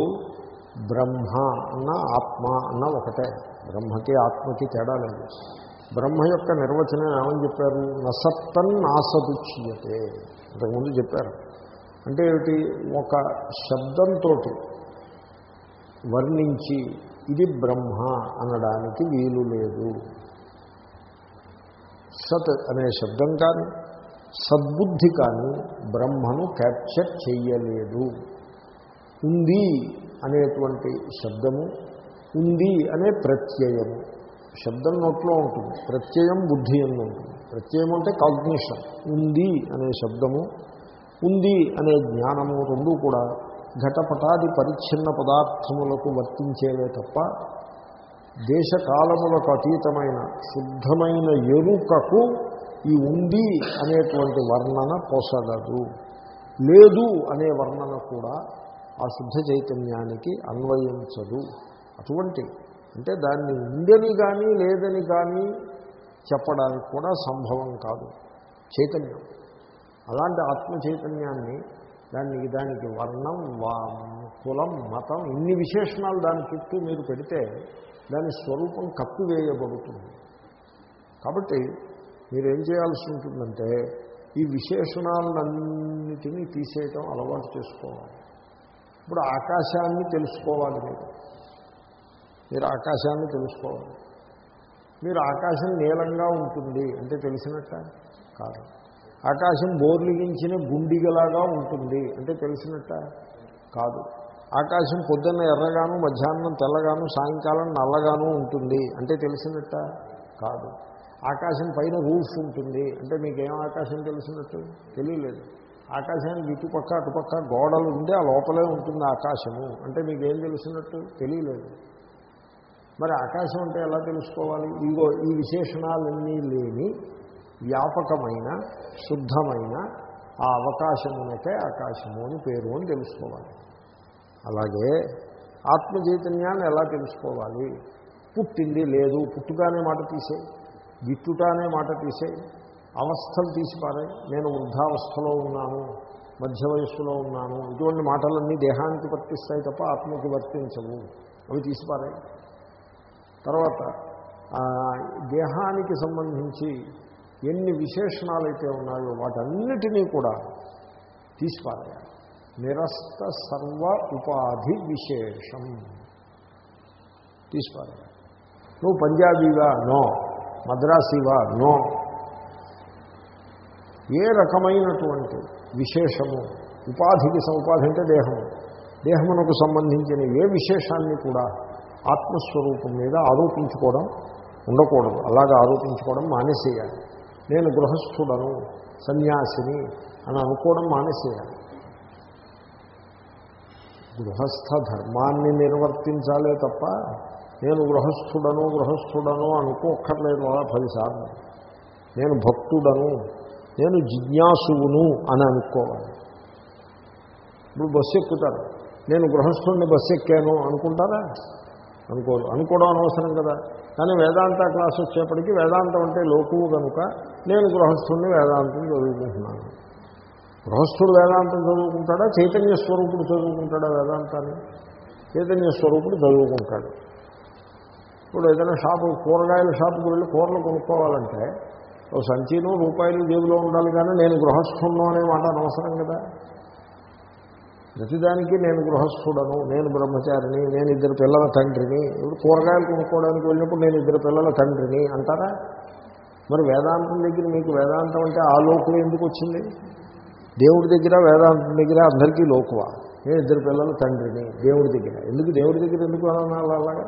బ్రహ్మ అన్న ఆత్మ అన్న ఒకటే. బ్రహ్మకి ఆత్మకి తేడా లేదు. బ్రహ్మ యొక్క నిర్వచనం ఏమని చెప్పారు? నసత్తన్ నాసదుచ్యతే. ఇంతకుముందు చెప్పారు. అంటే ఏమిటి? ఒక శబ్దంతో వర్ణించి ఇది బ్రహ్మ అనడానికి వీలు లేదు. సత్ అనే శబ్దం కానీ సద్బుద్ధి కానీ బ్రహ్మను క్యాప్చర్ చెయ్యలేదు. ఉంది అనేటువంటి శబ్దము ఉంది అనే ప్రత్యయము. శబ్దం నోట్లో ఉంటుంది. ప్రత్యయం బుద్ధి అని ఉంటుంది. ప్రత్యయం అంటే కాగ్నిషన్. ఉంది అనే శబ్దము ఉంది అనే జ్ఞానము రెండూ కూడా ఘటపటాది పరిచ్ఛిన్న పదార్థములకు వర్తించేవే తప్ప దేశకాలములకు అతీతమైన శుద్ధమైన ఎరుకకు ఈ ఉంది అనేటువంటి వర్ణన పోసగదు. లేదు అనే వర్ణన కూడా ఆ శుద్ధ చైతన్యానికి అన్వయించదు. అటువంటి అంటే దాన్ని ఉందని కానీ లేదని కానీ చెప్పడానికి కూడా సంభవం కాదు. చైతన్యం. అలాంటి ఆత్మ చైతన్యాన్ని దానికి దానికి వర్ణం వా కులం మతం ఇన్ని విశేషణాలు దాని చుట్టూ మీరు పెడితే దాని స్వరూపం కప్పివేయబడుతుంది. కాబట్టి మీరేం చేయాల్సి ఉంటుందంటే ఈ విశేషణాలన్నిటినీ తీసేయటం అలవాటు చేసుకోవాలి. ఇప్పుడు ఆకాశాన్ని తెలుసుకోవాలి మీరు. మీరు ఆకాశాన్ని తెలుసుకోవాలి. మీరు ఆకాశం నీలంగా ఉంటుంది అంటే తెలిసినట్ట? కాదు. ఆకాశం బోర్లిగించిన గుండిగలాగా ఉంటుంది అంటే తెలిసినట్ట? కాదు. ఆకాశం పొద్దున్న ఎర్రగాను మధ్యాహ్నం తెల్లగాను సాయంకాలం నల్లగాను ఉంటుంది అంటే తెలిసినట్ట? కాదు. ఆకాశం పైన రూఫ్ ఉంటుంది అంటే మీకేం ఆకాశం తెలిసినట్టు? తెలియలేదు. ఆకాశానికి ఇటుపక్క అటుపక్క గోడలు ఉంటే ఆ లోపలే ఉంటుంది ఆకాశము అంటే మీకేం తెలిసినట్టు? తెలియలేదు. మరి ఆకాశం అంటే ఎలా తెలుసుకోవాలి? ఇగో ఈ విశేషణాలన్నీ లేని వ్యాపకమైన శుద్ధమైన ఆ అవకాశమునకే ఆకాశము అని పేరు అని తెలుసుకోవాలి. అలాగే ఆత్మ చైతన్యాన్ని ఎలా తెలుసుకోవాలి? పుట్టింది లేదు పుట్టుగానే మాట తీసే గిట్టుట అనే మాట తీసే అవస్థలు తీసిపారే నేను వృద్ధావస్థలో ఉన్నాను మధ్య వయస్సులో ఉన్నాను ఇటువంటి మాటలన్నీ దేహానికి వర్తిస్తాయి తప్ప ఆత్మకి వర్తించవు. అవి తీసిపారాయి తర్వాత దేహానికి సంబంధించి ఎన్ని విశేషణాలైతే ఉన్నాయో వాటన్నిటినీ కూడా తీసిపారాయాలి. నిరస్త సర్వ ఉపాధి విశేషం తీసిపారాయాలి. నువ్వు పంజాబీవా? నో. మద్రాసీవా? నో. ఏ రకమైనటువంటి విశేషము? ఉపాధికి స- ఉపాధి అంటే దేహము. దేహమునకు సంబంధించిన ఏ విశేషాన్ని కూడా ఆత్మస్వరూపం మీద ఆరోపించుకోవడం ఉండకూడదు. అలాగా ఆరోపించుకోవడం మానేసేయాలి. నేను గృహస్థుడను సన్యాసిని అని అనుకోవడం మానేసేయాలి. గృహస్థ ధర్మాన్ని నిర్వర్తించాలే తప్ప నేను గృహస్థుడను గృహస్థుడను అనుకోక్కర్లేదు అలా పదిసార్లు. నేను భక్తుడను నేను జిజ్ఞాసువును అని అనుకోవాలి. ఇప్పుడు బస్సు ఎక్కుతారు. నేను గృహస్థుడిని బస్సు ఎక్కాను అనుకుంటారా? అనుకోరు. అనుకోవడం అనవసరం కదా. కానీ వేదాంత క్లాస్ వచ్చేప్పటికీ వేదాంతం అంటే లోకువు కనుక నేను గృహస్థుడిని వేదాంతం చదువుకుంటున్నాను. గృహస్థుడు వేదాంతం చదువుకుంటాడా? చైతన్య స్వరూపుడు చదువుకుంటాడా వేదాంతాన్ని? చైతన్య స్వరూపుడు చదువుకుంటాడు. ఇప్పుడు ఏదైనా షాపు కూరగాయల షాపుకి వెళ్ళి కూరలు కొనుక్కోవాలంటే ఓ సంచీను రూపాయలు జేబులో ఉండాలి కానీ నేను గృహస్థుడు అనే మాట అనవసరం కదా. ప్రతిదానికి నేను గృహస్థుడను నేను బ్రహ్మచారిని నేను ఇద్దరు పిల్లల తండ్రిని ఇప్పుడు కూరగాయలు కొనుక్కోవడానికి వెళ్ళినప్పుడు నేను ఇద్దరు పిల్లల తండ్రిని అంటారా? మరి వేదాంతం దగ్గర మీకు వేదాంతం అంటే ఆ లోకులు ఎందుకు వచ్చింది? దేవుడి దగ్గర వేదాంతం దగ్గర అందరికీ లోకువా? నేను ఇద్దరు పిల్లల తండ్రిని దేవుడి దగ్గర. ఎందుకు దేవుడి దగ్గర ఎందుకు అనాలి అలాగా?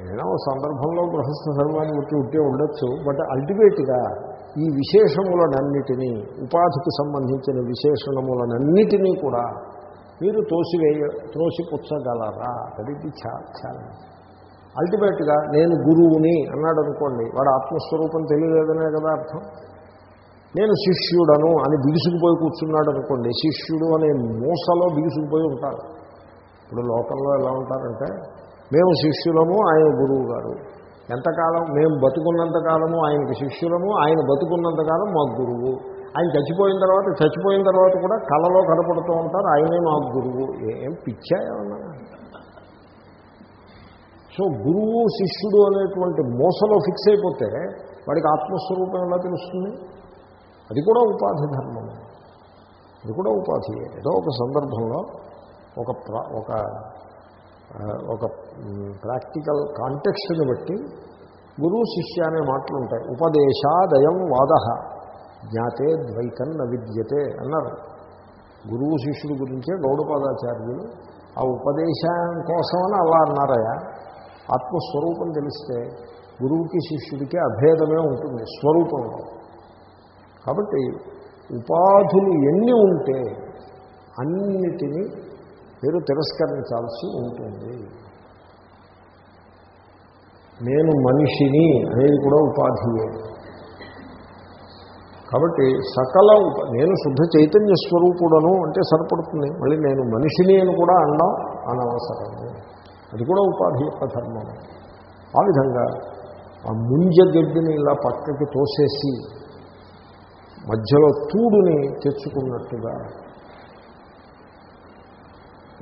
ఏదైనా సందర్భంలో గృహస్థ ధర్మాన్ని ఉట్టి ఉంటే ఉండొచ్చు బట్ అల్టిమేట్గా ఈ విశేషములనన్నిటినీ ఉపాధికి సంబంధించిన విశేషణములనన్నిటినీ కూడా మీరు తోసివేయ త్రోసిపుచ్చగలరా అది ఛాలెంజ్ అల్టిమేట్గా నేను గురువుని అన్నాడు అనుకోండి వాడు ఆత్మస్వరూపం తెలియలేదనే కదా అర్థం? నేను శిష్యుడను అని బిగుసుకుపోయి కూర్చున్నాడు అనుకోండి శిష్యుడు అనే మూసలో బిగుసుకుపోయి ఉంటారు ఇప్పుడు లోకంలో ఎలా ఉంటారంటే మేము శిష్యులము ఆయన గురువు గారు. ఎంతకాలం? మేము బతుకున్నంతకాలము ఆయనకి శిష్యులము ఆయన బతుకున్నంతకాలం మా గురువు. ఆయన చచ్చిపోయిన తర్వాత చచ్చిపోయిన తర్వాత కూడా కళలో కనపడుతూ ఉంటారు ఆయనే మాకు గురువు. ఏం పిచ్చా ఏమన్నా? సో గురువు శిష్యుడు అనేటువంటి మోసలో ఫిక్స్ అయిపోతే వాడికి ఆత్మస్వరూపం ఎలా తెలుస్తుంది? అది కూడా ఉపాధి ధర్మం. అది కూడా ఉపాధి ఏదో ఒక సందర్భంలో ఒక ఒక ఒక ప్రాక్టికల్ కాంటెక్స్ట్ని బట్టి గురువు శిష్య అనే మాటలు ఉంటాయి ఉపదేశాదయం వాద జ్ఞాతే ద్వైతం న విద్యతే అన్నారు. గురువు శిష్యుడి గురించే గౌడపాదాచార్యులు ఆ ఉపదేశం కోసమని అలా అన్నారయ్యా. ఆత్మస్వరూపం తెలిస్తే గురువుకి శిష్యుడికి అభేదమే ఉంటుంది స్వరూపంలో కాబట్టి ఉపాధులు ఎన్ని ఉంటే అన్నిటినీ మీరు తిరస్కరించాల్సి ఉంటుంది. నేను మనిషిని అనేది కూడా ఉపాధియే. కాబట్టి సకల నేను శుద్ధ చైతన్య స్వరూపుడను అంటే సరిపడుతుంది. మళ్ళీ నేను మనిషిని అని కూడా అనడం అనవసరము. అది కూడా ఉపాధి యొక్క ధర్మం ఆ విధంగా ఆ ముంజగడ్డిని ఇలా పక్కకి తోసేసి మధ్యలో తూడుని తెచ్చుకున్నట్టుగా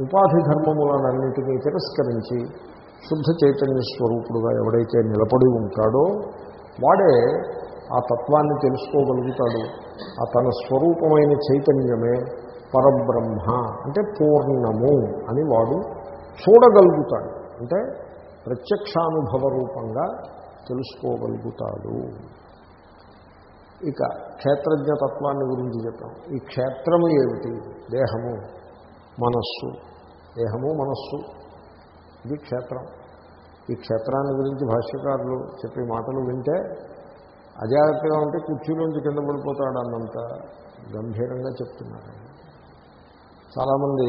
ఉపాధి ధర్మములనన్నింటినీ తిరస్కరించి శుద్ధ చైతన్య స్వరూపుడుగా ఎవడైతే నిలబడి ఉంటాడో వాడే ఆ తత్వాన్ని తెలుసుకోగలుగుతాడు. ఆ తన స్వరూపమైన చైతన్యమే పరబ్రహ్మ అంటే పూర్ణము అని వాడు చూడగలుగుతాడు. అంటే ప్రత్యక్షానుభవ రూపంగా తెలుసుకోగలుగుతాడు. ఇక క్షేత్రజ్ఞతత్వాన్ని గురించి చెప్పాం. ఈ క్షేత్రము ఏమిటి? దేహము. మనస్సు దేహము మనస్సు. ఇది క్షేత్రం. ఈ క్షేత్రాన్ని గురించి భాష్యకారులు చెప్పే మాటలు వింటే అజాగ్రత్తగా ఉంటే కుర్చీలోంచి కింద పడిపోతాడు అన్నంత గంభీరంగా చెప్తున్నారు. చాలామంది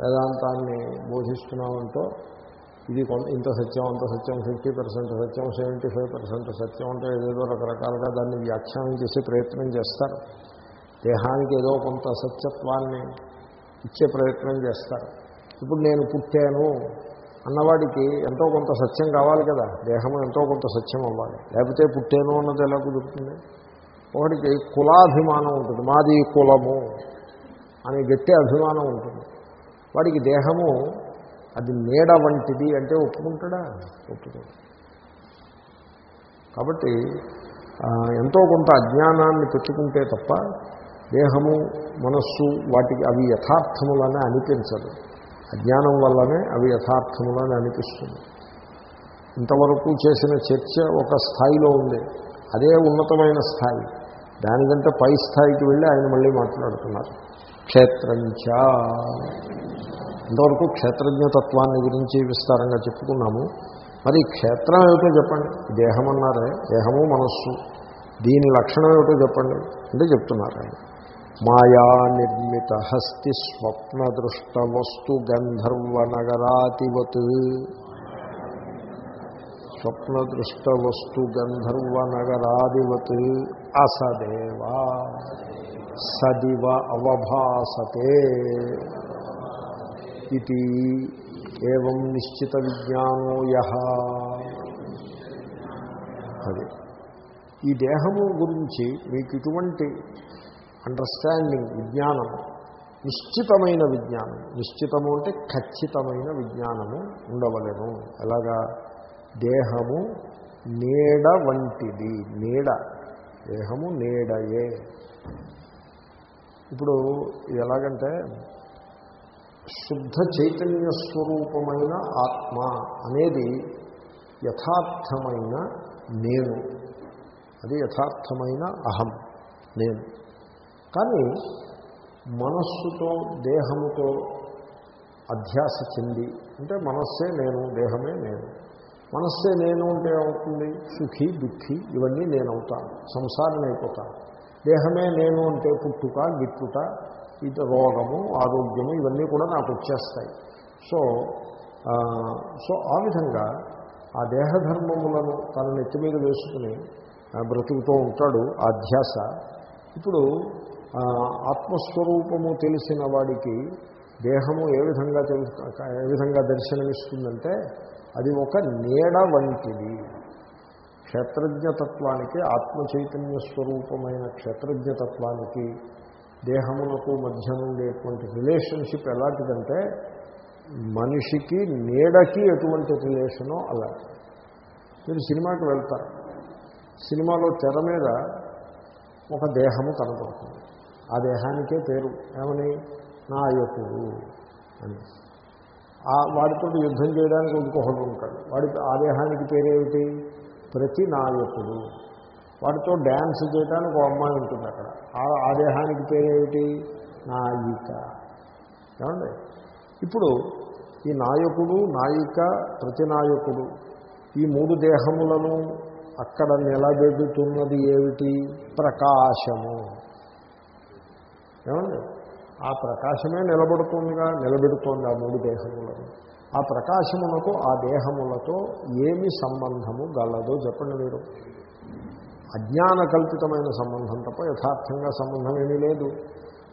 వేదాంతాన్ని బోధిస్తున్నామంటూ ఇది కొంత ఇంత సత్యం అంత సత్యం ఫిఫ్టీ పర్సెంట్ సత్యం సెవెంటీ ఫైవ్ పర్సెంట్ సత్యం అంటే ఏదేదో రకరకాలుగా దాన్ని వ్యాఖ్యానం చేసే ప్రయత్నం చేస్తారు. దేహానికి ఏదో కొంత సత్యత్వాన్ని ఇచ్చే ప్రయత్నం చేస్తారు. ఇప్పుడు నేను పుట్టాను అన్నవాడికి ఎంతో కొంత సత్యం కావాలి కదా దేహము ఎంతో కొంత సత్యం అవ్వాలి. లేకపోతే పుట్టాను అన్నది ఎలా కుదురుతుంది? ఒకటికి కులాభిమానం ఉంటుంది. మాది కులము అని గట్టి అభిమానం ఉంటుంది. వాడికి దేహము అది నీడ వంటిది అంటే ఒప్పుకుంటాడా? ఒప్పుకోడు. కాబట్టి ఎంతో కొంత అజ్ఞానాన్ని పెట్టుకుంటే తప్ప దేహము మనస్సు వాటికి అవి యథార్థములనే అనిపించదు. అజ్ఞానం వల్లనే అవి యథార్థములని అనిపిస్తుంది. ఇంతవరకు చేసిన చర్చ ఒక స్థాయిలో ఉంది. అదే ఉన్నతమైన స్థాయి. దానికంటే పై స్థాయికి వెళ్ళి ఆయన మళ్ళీ మాట్లాడుతున్నారు. క్షేత్రంచ ఇంతవరకు క్షేత్రజ్ఞతత్వాన్ని గురించి విస్తారంగా చెప్పుకున్నాము. మరి క్షేత్రం ఏమిటో చెప్పండి. దేహం అన్నారే దేహము మనస్సు. దీని లక్షణం ఏమిటో చెప్పండి. అంటే చెప్తున్నారు ఆయన. మాయా నిర్మిత హస్తి స్వప్నదృష్ట వస్తు గంధర్వ నగరాతివత్ స్వప్న వస్తు గంధర్వ నగరాదివత్ అసదేవా సదివ అవభాసతే. ఇది ఏం నిశ్చిత విజ్ఞానో అది. ఈ దేహము గురించి మీకు ఇటువంటి అండర్స్టాండింగ్ విజ్ఞానం నిశ్చితమైన విజ్ఞానం. నిశ్చితము అంటే ఖచ్చితమైన విజ్ఞానము ఉండవలేను. ఎలాగా? దేహము నీడ వంటిది. నీడ. దేహము నీడయే. ఇప్పుడు ఎలాగంటే శుద్ధ చైతన్య స్వరూపమైన ఆత్మ అనేది యథార్థమైన నేను. అది యథార్థమైన అహం నేను. కానీ మనస్సుతో దేహముతో అధ్యాస చెంది అంటే మనస్సే నేను దేహమే నేను. మనస్సే నేను అంటే ఏమవుతుంది? సుఖి దుఃఖి ఇవన్నీ నేను అవుతాను సంసారం అయిపోతాను దేహమే నేను అంటే పుట్టుక గిట్టుట ఇది రోగము ఆరోగ్యము ఇవన్నీ కూడా నాకు వచ్చేస్తాయి. సో సో ఆ విధంగా ఆ దేహధర్మములను తన నెత్తి మీద వేసుకుని బ్రతుకుతూ ఉంటాడు ఆ అధ్యాస. ఇప్పుడు ఆత్మస్వరూపము తెలిసిన వాడికి దేహము ఏ విధంగా తెలు ఏ విధంగా దర్శనమిస్తుందంటే అది ఒక నీడ వంటిది. క్షేత్రజ్ఞతత్వానికి ఆత్మ చైతన్య స్వరూపమైన క్షేత్రజ్ఞతత్వానికి దేహమునకు మధ్య ఉండేటువంటి రిలేషన్షిప్ ఎలాంటిదంటే మనిషికి నీడకి ఎటువంటి రిలేషనో అలా మీరు సినిమాకి వెళ్తారు. సినిమాలో తెర మీద ఒక దేహము కనపడుతుంది. ఆ దేహానికే పేరు. ఏమని? నాయకుడు అని. ఆ వాడితో యుద్ధం చేయడానికి ఇంకొకడు ఉంటాడు. వాడి ఆ దేహానికి పేరేమిటి? ప్రతి నాయకుడు. వాడితో డ్యాన్స్ చేయడానికి ఒక అమ్మాయి ఉంటుంది అక్కడ. ఆ దేహానికి పేరేమిటి? నాయిక. ఏమండి? ఇప్పుడు ఈ నాయకుడు నాయిక ప్రతి నాయకుడు ఈ మూడు దేహములను అక్కడ నిలబెడుతున్నది ఏమిటి? ప్రకాశము. ఏమండి? ఆ ప్రకాశమే నిలబడుతుందిగా నిలబెడుతోంది ఆ మూడు దేహములను. ఆ ప్రకాశమునకు ఆ దేహములతో ఏమి సంబంధము గలదో చెప్పండి మీరు. అజ్ఞాన కల్పితమైన సంబంధం తప్ప యథార్థంగా సంబంధం ఏమీ లేదు.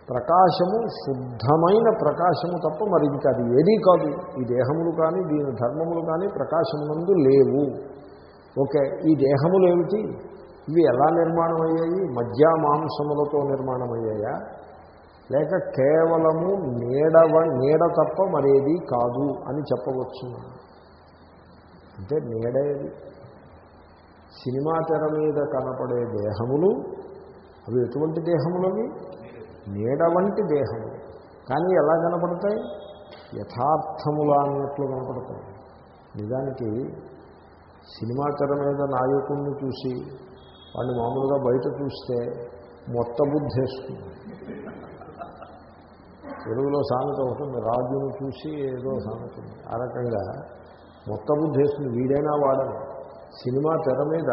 ప్రకాశము శుద్ధమైన ప్రకాశము తప్ప మరి ఇంకా అది ఏదీ కాదు. ఈ దేహములు కానీ దీని ధర్మములు కానీ ప్రకాశమునందు లేవు. ఓకే ఈ దేహములు ఏమిటి? ఇవి ఎలా నిర్మాణం అయ్యాయి మధ్య మాంసములతో నిర్మాణం అయ్యాయా లేక కేవలము నీడవ నీడ తప్ప మరేది కాదు అని చెప్పవచ్చు. అంటే నీడేది సినిమా తెర మీద కనపడే దేహములు అవి ఎటువంటి దేహములవి? నీడ వంటి దేహములు. కానీ ఎలా కనపడతాయి? యథార్థములా అన్నట్లు కనపడతాయి. నిజానికి సినిమా తెర మీద నాయకుడిని చూసి వాడిని మామూలుగా బయట చూస్తే మొత్త బుద్ధి వేస్తుంది. తెలుగులో సామెత అవుతుంది రాజును చూసి ఏదో సామెత ఉంది. ఆ రకంగా మొత్తము బుద్ధి వీడైనా వాడని సినిమా తెర మీద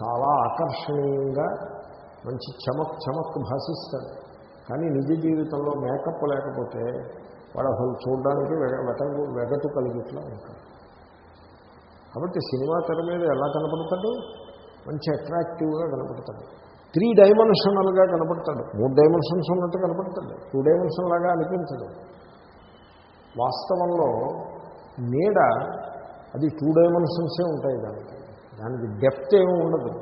చాలా ఆకర్షణీయంగా మంచి చమక్ చమక్ భాషిస్తాడు కానీ నిజ జీవితంలో మేకప్ లేకపోతే వాడు అసలు చూడడానికి వెగటు వెగటు కలిగిట్లా ఉంటాడు. కాబట్టి సినిమా తెర మీద ఎలా కనపడతాడు? మంచి అట్రాక్టివ్గా కనపడతాడు. త్రీ డైమెన్షనల్గా కనపడతాడు. మూడు డైమెన్షన్స్ ఉన్నట్టు కనపడతాడు. టూ డైమెన్షన్ లాగా అనిపించదు. వాస్తవంలో నీడ అది టూ డైమెన్షన్సే ఉంటాయి దానికి. దానికి డెప్త్ ఏమి ఉండదు.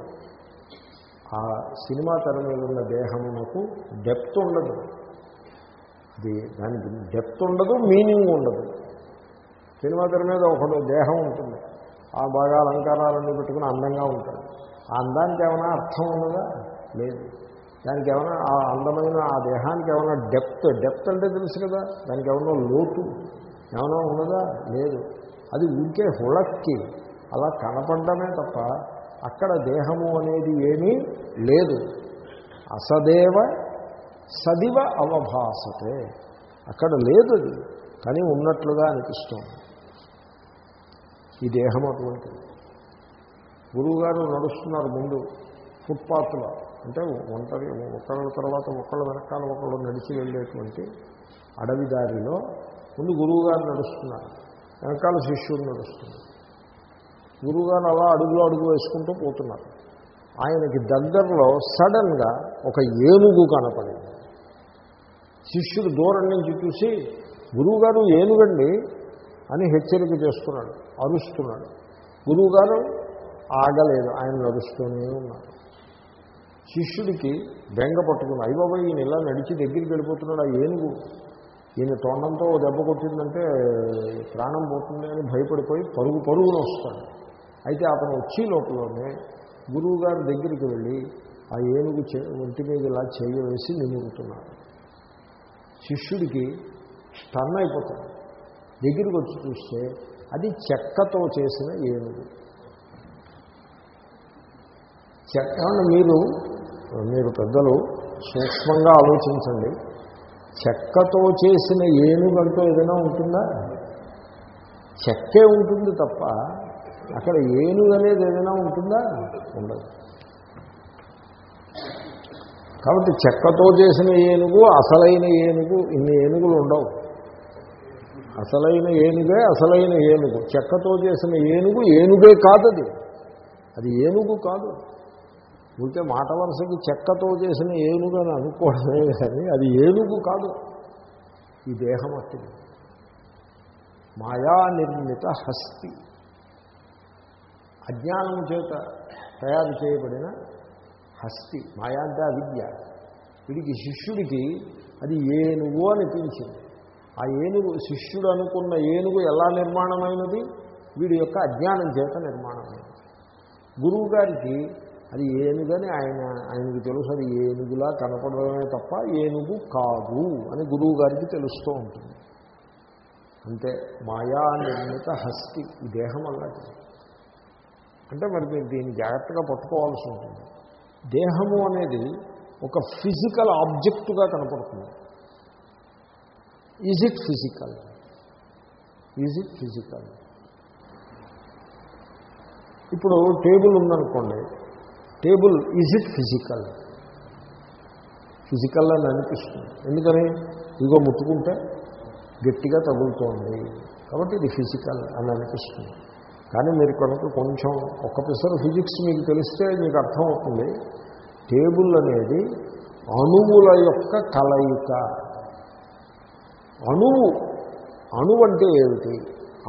ఆ సినిమా తెర మీద ఉన్న దేహమునకు డెప్త్ ఉండదు. అది దానికి డెప్త్ ఉండదు మీనింగ్ ఉండదు. సినిమా తెర మీద ఒకడు దేహం ఉంటుంది. ఆ బాగా అలంకారాలన్నీ పెట్టుకుని అందంగా ఉంటాడు. ఆ అందానికి ఏమైనా అర్థం ఉన్నదా? లేదు. దానికి ఏమైనా ఆ అందమైన ఆ దేహానికి ఏమైనా డెప్త్ డెప్త్ అంటే తెలుసు కదా దానికి ఏమైనా లోటు ఏమైనా ఉన్నదా? లేదు. అది ఊరికే హుళక్కి అలా కనపడమే తప్ప అక్కడ దేహము అనేది ఏమీ లేదు. అసదేవ సదివ అవభాసతే. అక్కడ లేదు అది కానీ ఉన్నట్లుగా అనిపిస్తుంది. ఈ దేహం అటువంటిది. గురువుగారు నడుస్తున్నారు ముందు ఫుట్పాత్లో. అంటే ఒంటరి ఒకళ్ళ తర్వాత ఒకళ్ళు వెనకాల ఒకళ్ళు నడిచి వెళ్ళేటువంటి అడవి దారిలో ముందు గురువుగారు నడుస్తున్నారు. వెనకాల శిష్యుడు నడుస్తున్నారు గురువుగారు అలా అడుగులో అడుగు వేసుకుంటూ పోతున్నారు. ఆయనకి దగ్గరలో సడన్గా ఒక ఏనుగు కనపడింది. శిష్యుడు దూరం నుంచి చూసి గురువుగారు ఏనుగండి అని హెచ్చరిక చేస్తున్నాడు అరుస్తున్నాడు. గురువుగారు ఆగలేదు ఆయన నడుస్తూనే ఉన్నారు. శిష్యుడికి బెంగ పట్టుకుని అయ్యబాబా ఈయన ఇలా నడిచి దగ్గరికి వెళ్ళిపోతున్నాడు ఆ ఏనుగు. ఈయన తొండంతో దెబ్బ కొట్టిందంటే ప్రాణం పోతుంది అని భయపడిపోయి పరుగు పరుగున వస్తాడు. అయితే అతను వచ్చి లోపలనే గురువుగారి దగ్గరికి వెళ్ళి ఆ ఏనుగు చే ఒంటి మీద ఇలా చేయవేసి నిమురుతున్నాడు. శిష్యుడికి స్టన్ అయిపోతాడు. దగ్గరికి వచ్చి చూస్తే అది చెక్కతో చేసిన ఏనుగు. చెక్క మీరు మీరు పెద్దలు సూక్ష్మంగా ఆలోచించండి. చెక్కతో చేసిన ఏనుగంటూ ఏదైనా ఉంటుందా? చెక్కే ఉంటుంది తప్ప అక్కడ ఏనుగు అనేది ఏదైనా ఉంటుందా? ఉండదు. కాబట్టి చెక్కతో చేసిన ఏనుగు అసలైన ఏనుగు ఇన్ని ఏనుగులు ఉండవు. అసలైన ఏనుగే అసలైన ఏనుగు. చెక్కతో చేసిన ఏనుగు ఏనుగే కాదు అది అది ఏనుగు కాదు. ఉంటే మాట వరుసకి చెక్కతో చేసిన ఏనుగు అని అనుకోవడమే కానీ అది ఏనుగు కాదు. ఈ దేహం అట్టిది. మాయా నిర్మిత హస్తి. అజ్ఞానము చేత తయారు చేయబడిన హస్తి. మాయా అంటే అవిద్య. వీడికి శిష్యుడికి అది ఏనుగు అనిపించింది ఆ ఏనుగు శిష్యుడు అనుకున్న ఏనుగు ఎలా నిర్మాణమైనది? వీడి యొక్క అజ్ఞానం చేత నిర్మాణమైనది. గురువు గారికి అది ఏనుగని ఆయన ఆయనకి తెలుసు అది ఏనుగులా కనపడమే తప్ప ఏనుగు కాదు అని గురువు గారికి తెలుస్తూ ఉంటుంది. అంటే మాయా నిర్మిత హస్తి ఈ దేహం అలాంటిది. అంటే మరి మీరు దీన్ని జాగ్రత్తగా పట్టుకోవాల్సి ఉంటుంది. దేహము అనేది ఒక ఫిజికల్ ఆబ్జెక్టుగా కనపడుతుంది. Is it physical is it physical ఇప్పుడు టేబుల్ ఉందనుకోండి. Table is it physical? Physical అని అనిపిస్తుంది. ఎందుకని? ఇగో ముట్టుకుంటే గట్టిగా తగులుతోంది. కాబట్టి ఇది ఫిజికల్ అని అనిపిస్తుంది. కానీ మీరు కనుక కొంచెం ఒక్క పిసర్ ఫిజిక్స్ మీకు తెలిస్తే మీకు అర్థమవుతుంది. టేబుల్ అనేది అణువుల యొక్క కలయిక. అణువు అణువు అంటే ఏమిటి?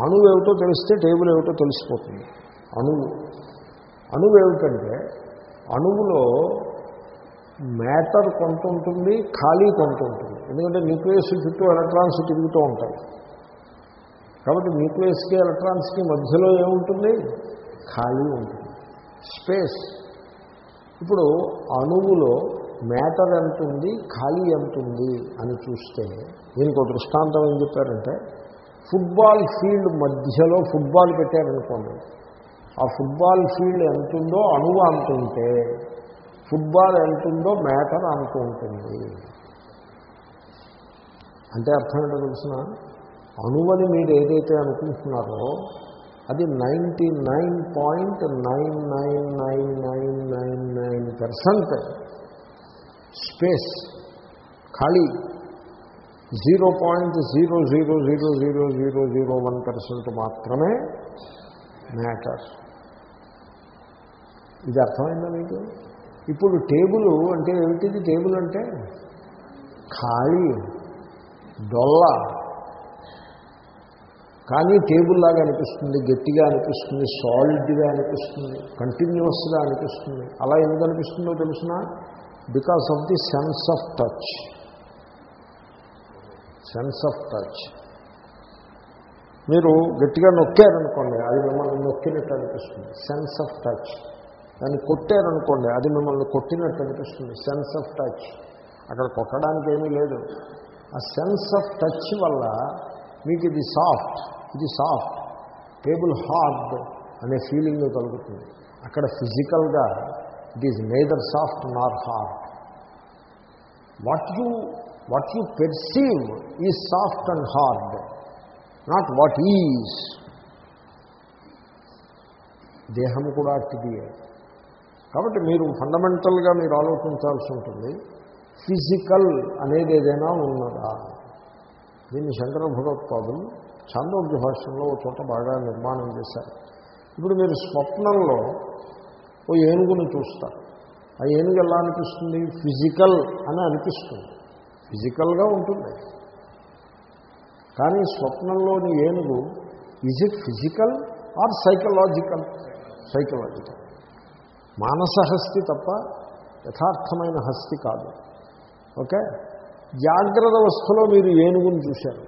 అణువు ఏమిటో తెలిస్తే టేబుల్ ఏమిటో తెలిసిపోతుంది. అణువు అణువు ఏమిటంటే అణువులో మ్యాటర్ కొంత ఉంటుంది ఖాళీ కొంత ఉంటుంది. ఎందుకంటే న్యూక్లియస్ చుట్టూ ఎలక్ట్రాన్స్ తిరుగుతూ ఉంటాయి. కాబట్టి న్యూక్లియస్కి ఎలక్ట్రాన్స్కి మధ్యలో ఏముంటుంది? ఖాళీ ఉంటుంది. స్పేస్. ఇప్పుడు అణువులో మ్యాటర్ ఎంత ఉంది ఖాళీ ఎంత ఉంది అని చూస్తే దీనికి ఒక దృష్టాంతం ఏం చెప్పారంటే ఫుట్బాల్ ఫీల్డ్ మధ్యలో ఫుట్బాల్ పెట్టారనుకోండి. ఆ ఫుట్బాల్ ఫీల్డ్ ఎంత ఉందో అణువు అంత ఉంటే ఫుట్బాల్ ఎంత ఉందో మ్యాటర్ అంత ఉంటుంది అంటే అర్థం ఏంటో తెలిసిన? అణువని మీరు ఏదైతే అనుకుంటున్నారో అది ninety nine point nine nine nine nine nine nine percent space ఖాళీ. Zero point zero zero zero zero zero zero one percent మాత్రమే మ్యాటర్ ఇది అర్థమైందా మీకు? ఇప్పుడు టేబుల్ అంటే ఏమిటిది? టేబుల్ అంటే ఖాళీ డొల్ల. కానీ టేబుల్ లాగా అనిపిస్తుంది గట్టిగా అనిపిస్తుంది సాలిడ్గా అనిపిస్తుంది కంటిన్యూస్గా అనిపిస్తుంది. అలా ఎందుకు అనిపిస్తుందో తెలుసిన? Because of the sense of touch. Sense of touch. మీరు గట్టిగా నొక్కారనుకోండి అది మిమ్మల్ని నొక్కినట్టు అనిపిస్తుంది. సెన్స్ ఆఫ్ టచ్ దాన్ని కొట్టారనుకోండి అది మిమ్మల్ని కొట్టినట్టు అనిపిస్తుంది. సెన్స్ ఆఫ్ టచ్ అక్కడ కొట్టడానికి ఏమీ లేదు. ఆ సెన్స్ ఆఫ్ టచ్ వల్ల మీకు ఇది సాఫ్ట్ ఇది సాఫ్ట్ టేబుల్ హార్డ్ అనే ఫీలింగ్ కలుగుతుంది. అక్కడ ఫిజికల్గా it is neither soft nor hard what you what you perceive is soft and hard not what is దేహము కూడా అట్టిదియే కాబట్టి మీరు ఫండమెంటల్గా మీరు ఆలోచించాల్సి ఉంటుంది. ఫిజికల్ అనేది ఏదైనా ఉన్నదా? దీన్ని శంకర భగవత్పాదులు చాంద్రోగ్య భాష్యంలో ఒక చోట బాగా నిర్మాణం చేశారు. ఇప్పుడు మీరు స్వప్నంలో ఓ ఏనుగుని చూస్తారు. ఆ ఏనుగు ఎలా అనిపిస్తుంది? ఫిజికల్ అని అనిపిస్తుంది. ఫిజికల్గా ఉంటుంది. కానీ స్వప్నంలోని ఏనుగు is it physical or psychological psychological మానసహస్తి తప్ప యథార్థమైన హస్తి కాదు. ఓకే? జాగ్రత్త అవస్థలో మీరు ఏనుగుని చూశారు.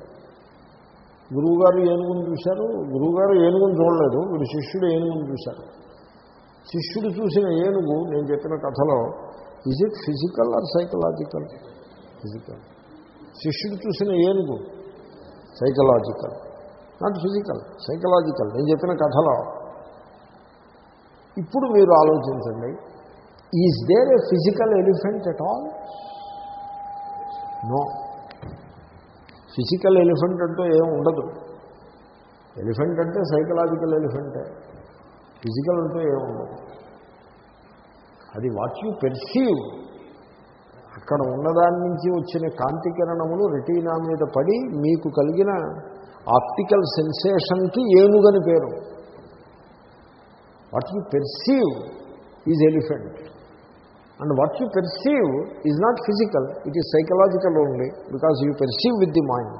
గురువుగారు ఏనుగుని చూశారు. గురువుగారు ఏనుగుని చూడలేదు. వీడు శిష్యుడు ఏనుగుని చూశారు. శిష్యుడు చూసిన ఏనుగు నేను చెప్పిన కథలో is it physical or psychological physical శిష్యుడు చూసిన ఏనుగు సైకలాజికల్ నాట్ ఫిజికల్ సైకలాజికల్ నేను చెప్పిన కథలో. ఇప్పుడు మీరు ఆలోచించండి. Is there a physical elephant at all no physical elephant అంటూ ఏం ఉండదు. ఎలిఫెంట్ అంటే సైకలాజికల్ ఎలిఫెంటే ఫిజికల్ అంటూ ఏం ఉండదు. అది వాట్ యూ పెర్సీవ్ అక్కడ ఉన్నదాని నుంచి వచ్చిన కాంతి కిరణములు రెటీనా మీద పడి మీకు కలిగిన ఆప్టికల్ సెన్సేషన్కి ఏనుగని పేరు. What you perceive is elephant. And what you perceive is not physical it is psychological only because you perceive with the mind.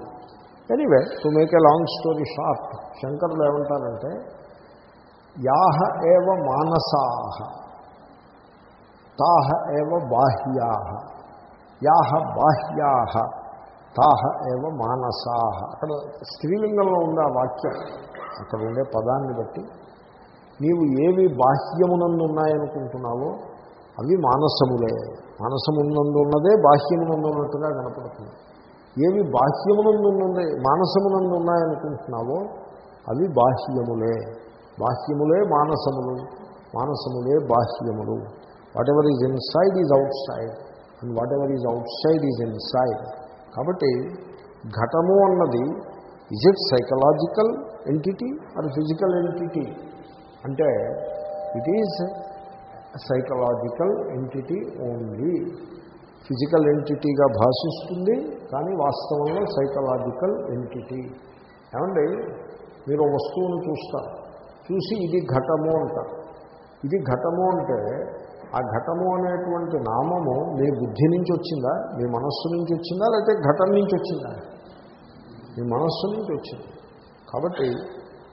Anyway to make a long story short శంకరులు ఏమంటారంటే యాహ ఏవ మానసాహ తాహ ఏవ బాహ్యాహ. యాహ బాహ్యాహ తాహ ఏవ మానసాహ. అక్కడ స్త్రీలింగంలో ఉండే ఆ వాక్యం అక్కడ ఉండే పదాన్ని బట్టి నీవు ఏవి బాహ్యమునందు ఉన్నాయనుకుంటున్నావో అవి మానసములే. మానసమునందు ఉన్నదే బాహ్యమునందు ఉన్నట్టుగా కనపడుతుంది. ఏవి బాహ్యమునందు ఉన్నదే మానసమునందు ఉన్నాయనుకుంటున్నావో అవి బాహ్యములే. బాహ్యములే మానసములు మానసములే బాహ్యములు. Whatever is inside is outside and whatever is outside is inside కాబట్టి ఘటము అన్నది is it psychological entity or physical entity అంటే it is psychological entity only physical ఎంటిటీగా భాషిస్తుంది కానీ వాస్తవంలో సైకలాజికల్ ఎంటిటీ ఏమండి మీరు వస్తువును చూస్తారు చూసి ఇది ఘటము అంటారు ఇది ఘటము అంటే ఆ ఘటము అనేటువంటి నామము మీ బుద్ధి నుంచి వచ్చిందా? మీ మనస్సు నుంచి వచ్చిందా? లేకపోతే ఘటం నుంచి వచ్చిందా? మీ మనస్సు నుంచి వచ్చింది. కాబట్టి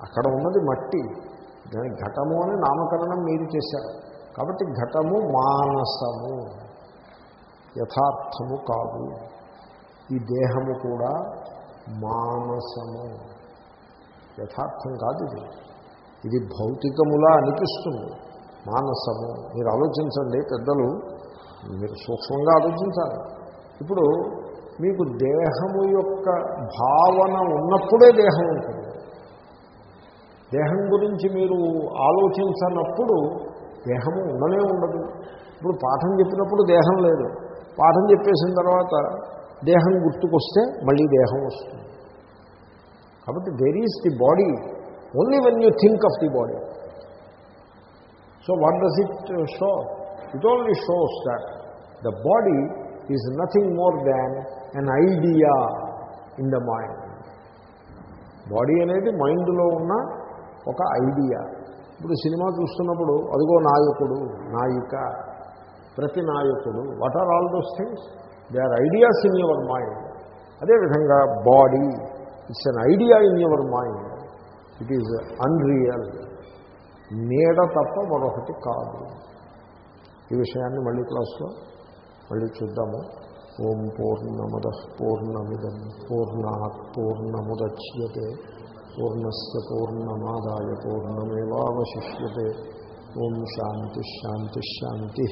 అక్కడ ఉన్నది మట్టి. దాని ఘటము అని నామకరణం మీరు చేశారు. కాబట్టి ఘటము మానసము. యథార్థము కాదు. ఈ దేహము కూడా మానసము. యథార్థం కాదు ఇది. ఇది భౌతికములా అనిపిస్తుంది. మానసము. మీరు ఆలోచించండి పెద్దలు మీరు సూక్ష్మంగా ఆలోచించాలి. ఇప్పుడు మీకు దేహము యొక్క భావన ఉన్నప్పుడే దేహం ఉంటుంది. దేహం గురించి మీరు ఆలోచించనప్పుడు దేహము ఉండనే ఉండదు. ఇప్పుడు పాఠం చెప్పినప్పుడు దేహం లేదు. పాఠం చెప్పేసిన తర్వాత దేహం గుర్తుకొస్తే మళ్ళీ దేహం వస్తుంది. కాబట్టి there is the body only when you think of the body so what does it show it only shows that the body is nothing more than an idea in the mind body అనేది మైండ్లో ఉన్న ఒక ఐడియా ఇప్పుడు సినిమా చూస్తున్నప్పుడు అదిగో నాయకుడు నాయిక ప్రతి నాయకుడు what are all those things they are ideas in your mind అదేవిధంగా body it's an idea in your mind it is unreal నీడ తప్ప మరొకటి కాదు. ఈ విషయాన్ని మళ్ళీ క్లాస్లో మళ్ళీ చూద్దాము. ఓం పూర్ణమద పూర్ణమిదం పూర్ణాత్ పూర్ణముద్యతే పూర్ణస్ పూర్ణమాదాయ పూర్ణమేవాశిష్యతే ఓం శాంతి శాంతి శాంతి.